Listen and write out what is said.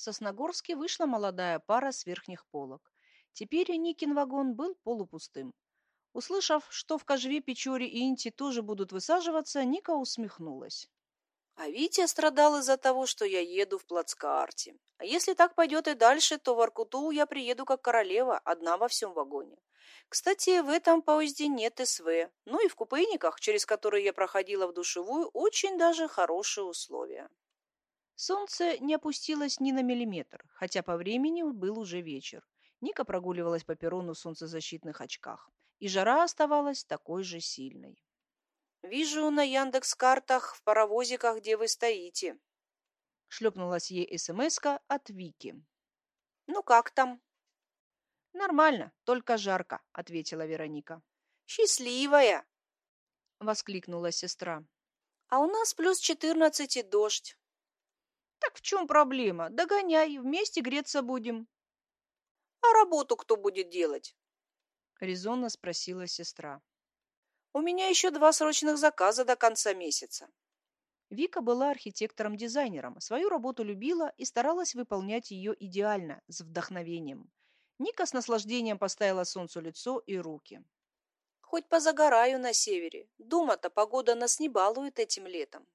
В Сосногорске вышла молодая пара с верхних полок. Теперь Никин вагон был полупустым. Услышав, что в Кожеве, Печоре и Инте тоже будут высаживаться, Ника усмехнулась. А Витя страдал из-за того, что я еду в плацкарте. А если так пойдет и дальше, то в Аркуту я приеду как королева, одна во всем вагоне. Кстати, в этом поезде нет СВ. Ну и в купейниках, через которые я проходила в душевую, очень даже хорошие условия. Солнце не опустилось ни на миллиметр, хотя по времени был уже вечер. Ника прогуливалась по перрону в солнцезащитных очках, и жара оставалась такой же сильной. «Вижу на Яндекс-картах в паровозиках, где вы стоите», — шлепнулась ей смс от Вики. «Ну как там?» «Нормально, только жарко», — ответила Вероника. «Счастливая!» — воскликнула сестра. «А у нас плюс четырнадцать и дождь». «Так в чем проблема? Догоняй, вместе греться будем». «А работу кто будет делать?» — резонно спросила сестра. У меня еще два срочных заказа до конца месяца. Вика была архитектором-дизайнером, свою работу любила и старалась выполнять ее идеально, с вдохновением. Ника с наслаждением поставила солнцу лицо и руки. Хоть позагораю на севере. Дома-то погода нас не балует этим летом.